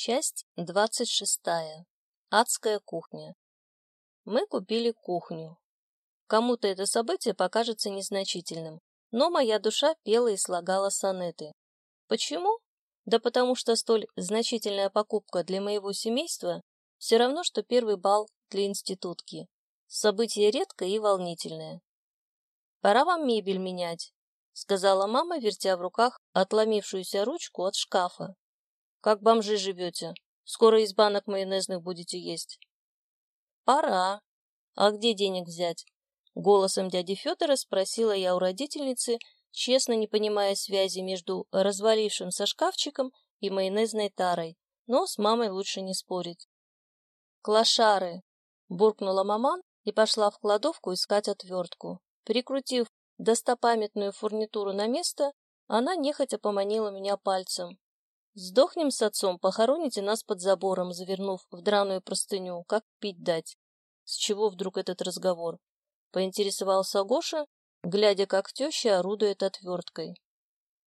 Часть двадцать шестая. Адская кухня. Мы купили кухню. Кому-то это событие покажется незначительным, но моя душа пела и слагала сонеты. Почему? Да потому что столь значительная покупка для моего семейства все равно, что первый бал для институтки. Событие редкое и волнительное. «Пора вам мебель менять», — сказала мама, вертя в руках отломившуюся ручку от шкафа. Как бомжи живете? Скоро из банок майонезных будете есть. Пора. А где денег взять? Голосом дяди Федора спросила я у родительницы, честно не понимая связи между развалившимся шкафчиком и майонезной тарой, но с мамой лучше не спорить. «Клошары!» — буркнула маман и пошла в кладовку искать отвертку. Прикрутив достопамятную фурнитуру на место, она нехотя поманила меня пальцем. Сдохнем с отцом, похороните нас под забором, завернув в драную простыню. Как пить дать? С чего вдруг этот разговор? Поинтересовался Гоша, глядя, как теща орудует отверткой.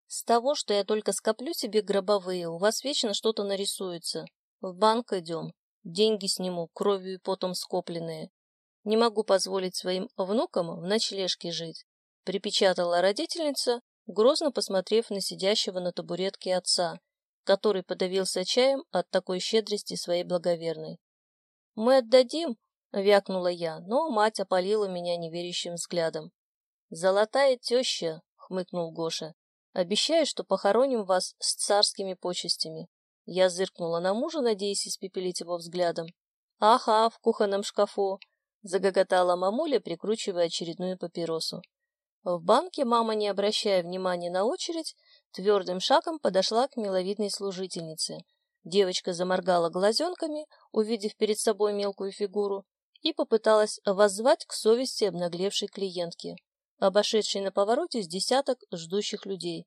С того, что я только скоплю себе гробовые, у вас вечно что-то нарисуется. В банк идем. Деньги сниму, кровью и потом скопленные. Не могу позволить своим внукам в ночлежке жить. Припечатала родительница, грозно посмотрев на сидящего на табуретке отца, который подавился чаем от такой щедрости своей благоверной. «Мы отдадим», — вякнула я, но мать опалила меня неверящим взглядом. «Золотая теща», — хмыкнул Гоша, — «обещаю, что похороним вас с царскими почестями». Я зыркнула на мужа, надеясь испепелить его взглядом. «Ага, в кухонном шкафу», — загоготала мамуля, прикручивая очередную папиросу. В банке мама, не обращая внимания на очередь, твердым шагом подошла к миловидной служительнице. Девочка заморгала глазенками, увидев перед собой мелкую фигуру, и попыталась воззвать к совести обнаглевшей клиентки, обошедшей на повороте с десяток ждущих людей.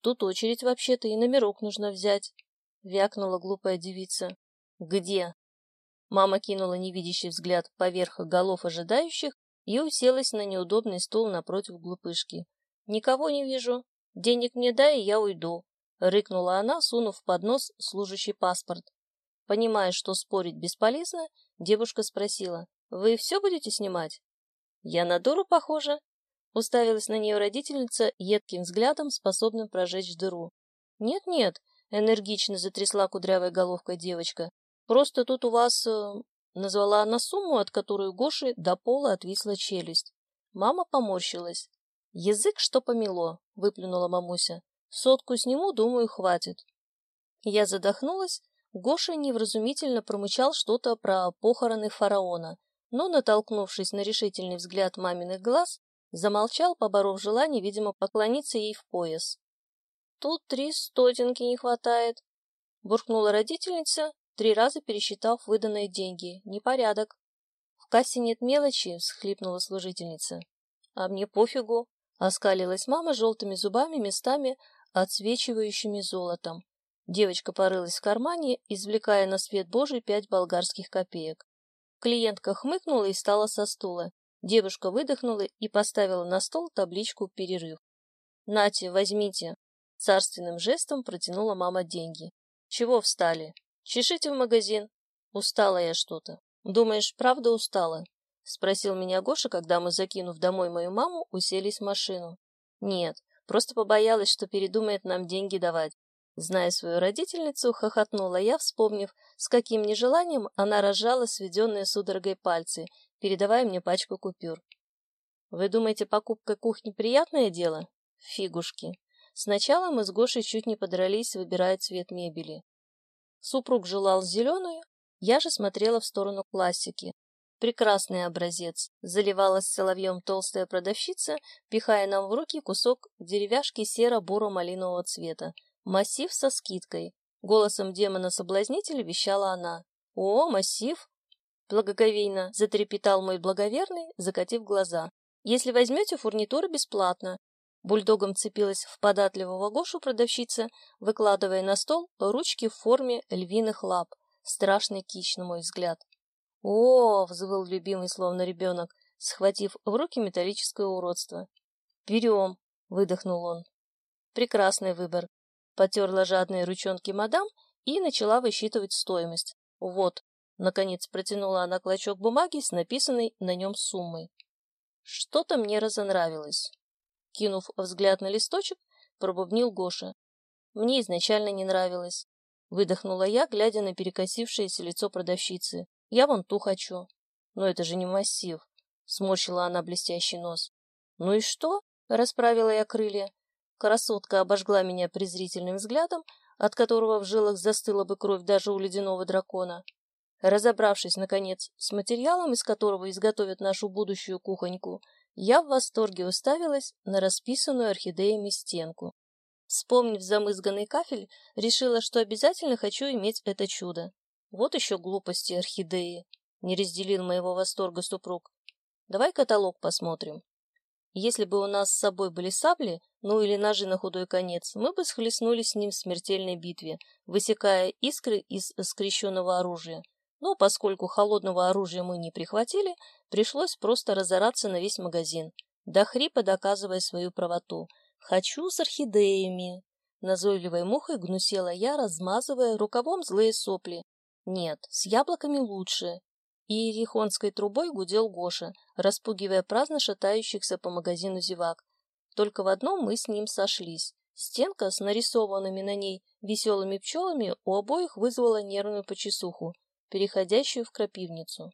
«Тут очередь вообще-то и номерок нужно взять», — вякнула глупая девица. «Где?» Мама кинула невидящий взгляд поверх голов ожидающих и уселась на неудобный стул напротив глупышки. «Никого не вижу. Денег мне дай, я уйду», — рыкнула она, сунув под нос служащий паспорт. Понимая, что спорить бесполезно, девушка спросила, «Вы все будете снимать?» «Я на дуру похожа?» Уставилась на нее родительница едким взглядом, способным прожечь дыру. «Нет-нет», — энергично затрясла кудрявой головкой девочка, «просто тут у вас э, Назвала она сумму, от которой у Гоши до пола отвисла челюсть. Мама поморщилась. «Язык что помело», — выплюнула мамуся. «Сотку сниму, думаю, хватит». Я задохнулась. Гоша невразумительно промычал что-то про похороны фараона, но, натолкнувшись на решительный взгляд маминых глаз, замолчал, поборов желание, видимо, поклониться ей в пояс. «Тут три стотинки не хватает», — буркнула родительница три раза пересчитав выданные деньги. Непорядок. В кассе нет мелочи, всхлипнула служительница. А мне пофигу, оскалилась мама желтыми зубами, местами отсвечивающими золотом. Девочка порылась в кармане, извлекая на свет Божий пять болгарских копеек. Клиентка хмыкнула и встала со стула. Девушка выдохнула и поставила на стол табличку «Перерыв». «Нате, возьмите!» Царственным жестом протянула мама деньги. «Чего встали?» Чешите в магазин. Устала я что-то. Думаешь, правда устала? Спросил меня Гоша, когда мы, закинув домой мою маму, уселись в машину. Нет, просто побоялась, что передумает нам деньги давать. Зная свою родительницу, хохотнула я, вспомнив, с каким нежеланием она разжала сведенные судорогой пальцы, передавая мне пачку купюр. Вы думаете, покупка кухни приятное дело? Фигушки. Сначала мы с Гошей чуть не подрались, выбирая цвет мебели. Супруг желал зеленую, я же смотрела в сторону классики. Прекрасный образец. Заливалась соловьем толстая продавщица, пихая нам в руки кусок деревяшки серо-буро-малинового цвета. Массив со скидкой. Голосом демона-соблазнителя вещала она. «О, массив!» Благоговейно затрепетал мой благоверный, закатив глаза. «Если возьмете, фурнитура бесплатно. Бульдогом цепилась в податливого Гошу продавщица, выкладывая на стол ручки в форме львиных лап. Страшный кич, на мой взгляд. «О!» — взвыл любимый, словно ребенок, схватив в руки металлическое уродство. «Берем!» — выдохнул он. «Прекрасный выбор!» — потерла жадные ручонки мадам, и начала высчитывать стоимость. Вот, наконец протянула она клочок бумаги с написанной на нем суммой. Что-то мне разонравилось. Кинув взгляд на листочек, пробубнил Гоша. Мне изначально не нравилось. Выдохнула я, глядя на перекосившееся лицо продавщицы. Я вон ту хочу. Но это же не массив. Сморщила она блестящий нос. Ну и что? Расправила я крылья. Красотка обожгла меня презрительным взглядом, от которого в жилах застыла бы кровь даже у ледяного дракона. Разобравшись, наконец, с материалом, из которого изготовят нашу будущую кухоньку, я в восторге уставилась на расписанную орхидеями стенку. Вспомнив замызганный кафель, решила, что обязательно хочу иметь это чудо. Вот еще глупости орхидеи. Не разделил моего восторга супруг. Давай каталог посмотрим. Если бы у нас с собой были сабли, ну или ножи на худой конец, мы бы схлестнулись с ним в смертельной битве, высекая искры из скрещенного оружия. Но поскольку холодного оружия мы не прихватили, пришлось просто разораться на весь магазин, до хрипа доказывая свою правоту. «Хочу с орхидеями!» Назойливой мухой гнусела я, размазывая рукавом злые сопли. «Нет, с яблоками лучше!» И ерихонской трубой гудел Гоша, распугивая праздно шатающихся по магазину зевак. Только в одном мы с ним сошлись. Стенка с нарисованными на ней веселыми пчелами у обоих вызвала нервную почесуху переходящую в крапивницу.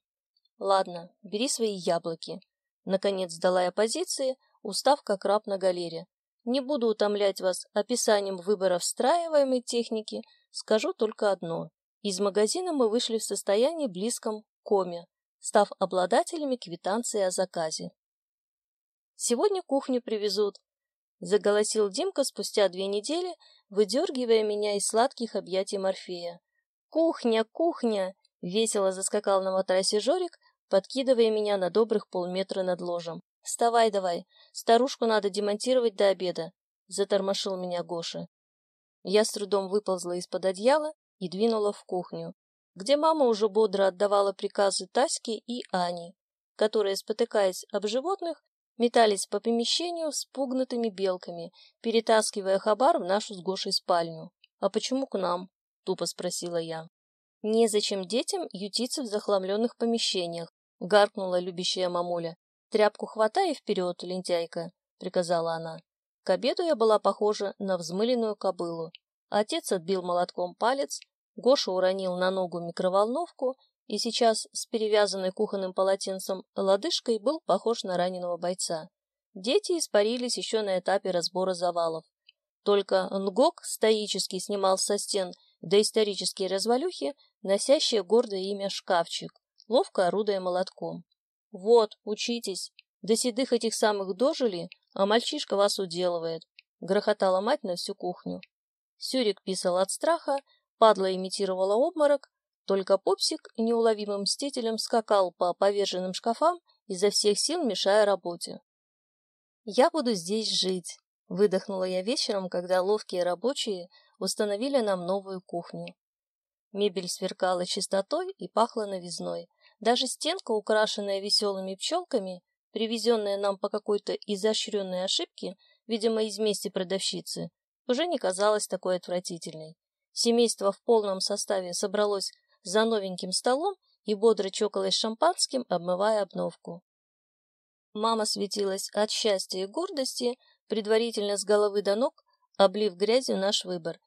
Ладно, бери свои яблоки. Наконец сдала я позиции, устав как раб на галере. Не буду утомлять вас описанием выбора встраиваемой техники, скажу только одно. Из магазина мы вышли в состоянии близком к коме, став обладателями квитанции о заказе. «Сегодня кухню привезут», — заголосил Димка спустя две недели, выдергивая меня из сладких объятий Морфея. «Кухня, кухня! Весело заскакал на матрасе Жорик, подкидывая меня на добрых полметра над ложем. «Вставай давай, старушку надо демонтировать до обеда», — затормошил меня Гоша. Я с трудом выползла из-под одеяла и двинула в кухню, где мама уже бодро отдавала приказы Таське и Ане, которые, спотыкаясь об животных, метались по помещению с пугнутыми белками, перетаскивая хабар в нашу с Гошей спальню. «А почему к нам?» — тупо спросила я. Незачем детям ютиться в захламленных помещениях, гаркнула любящая мамуля. Тряпку хватай и вперед, лентяйка, приказала она. К обеду я была похожа на взмыленную кобылу. Отец отбил молотком палец, Гоша уронил на ногу микроволновку и сейчас с перевязанной кухонным полотенцем лодыжкой был похож на раненого бойца. Дети испарились еще на этапе разбора завалов. Только Нгок стоически снимал со стен доисторические развалюхи, носящие гордое имя «Шкафчик», ловко орудуя молотком. «Вот, учитесь, до седых этих самых дожили, а мальчишка вас уделывает», — грохотала мать на всю кухню. Сюрик писал от страха, падла имитировала обморок, только попсик неуловимым мстителем скакал по поверженным шкафам, изо всех сил мешая работе. «Я буду здесь жить», — выдохнула я вечером, когда ловкие рабочие установили нам новую кухню. Мебель сверкала чистотой и пахла новизной. Даже стенка, украшенная веселыми пчелками, привезенная нам по какой-то изощренной ошибке, видимо, из мести продавщицы, уже не казалась такой отвратительной. Семейство в полном составе собралось за новеньким столом и бодро чокалось шампанским, обмывая обновку. Мама светилась от счастья и гордости, предварительно с головы до ног, облив грязью наш выбор,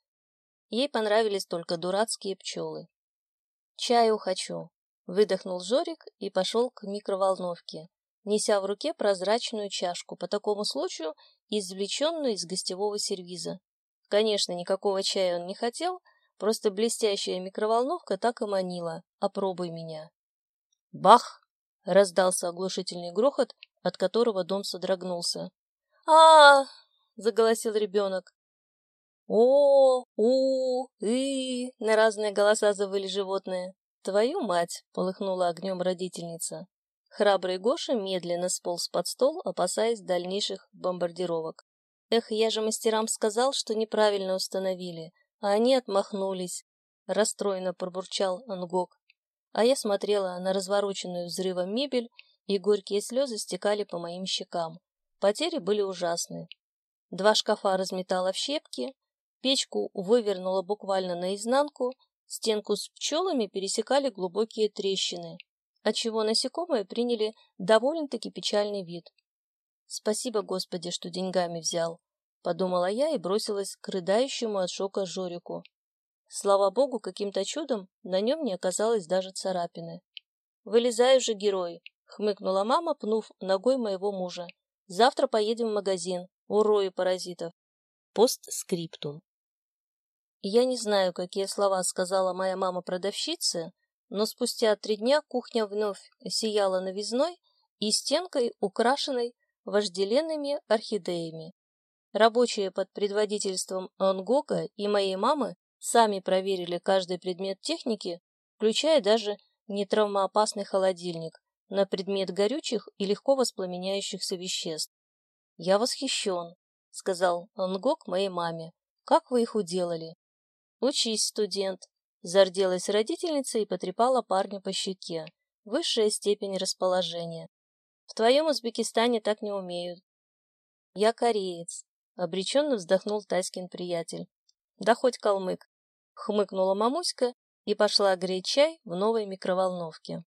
Ей понравились только дурацкие пчелы. «Чаю хочу», — выдохнул Жорик и пошел к микроволновке, неся в руке прозрачную чашку, по такому случаю извлеченную из гостевого сервиза. Конечно, никакого чая он не хотел, просто блестящая микроволновка так и манила. «Опробуй меня». «Бах!» — раздался оглушительный грохот, от которого дом содрогнулся. а, -а, заголосил ребенок. О, у, и, на разные голоса завыли животные. Твою мать, полыхнула огнем родительница. Храбрый Гоша медленно сполз под стол, опасаясь дальнейших бомбардировок. Эх, я же мастерам сказал, что неправильно установили, а они отмахнулись. Расстроенно пробурчал Ангок. А я смотрела на развороченную взрывом мебель, и горькие слезы стекали по моим щекам. Потери были ужасны. Два шкафа разметало в щепки, Печку вывернуло буквально наизнанку, стенку с пчелами пересекали глубокие трещины, отчего насекомые приняли довольно-таки печальный вид. «Спасибо, Господи, что деньгами взял», — подумала я и бросилась к рыдающему от шока Жорику. Слава богу, каким-то чудом на нем не оказалось даже царапины. «Вылезай уже, герой!» — хмыкнула мама, пнув ногой моего мужа. «Завтра поедем в магазин. Урои паразитов!» Постскриптум. Я не знаю, какие слова сказала моя мама продавщице, но спустя три дня кухня вновь сияла новизной и стенкой, украшенной вожделенными орхидеями. Рабочие под предводительством Ангока и моей мамы сами проверили каждый предмет техники, включая даже нетравмоопасный холодильник, на предмет горючих и легко воспламеняющихся веществ. «Я восхищен», — сказал Ангок моей маме. «Как вы их уделали?» «Учись, студент!» — зарделась родительница и потрепала парня по щеке. Высшая степень расположения. «В твоем Узбекистане так не умеют». «Я кореец», — обреченно вздохнул Тайскин приятель. «Да хоть калмык», — хмыкнула мамуська и пошла греть чай в новой микроволновке.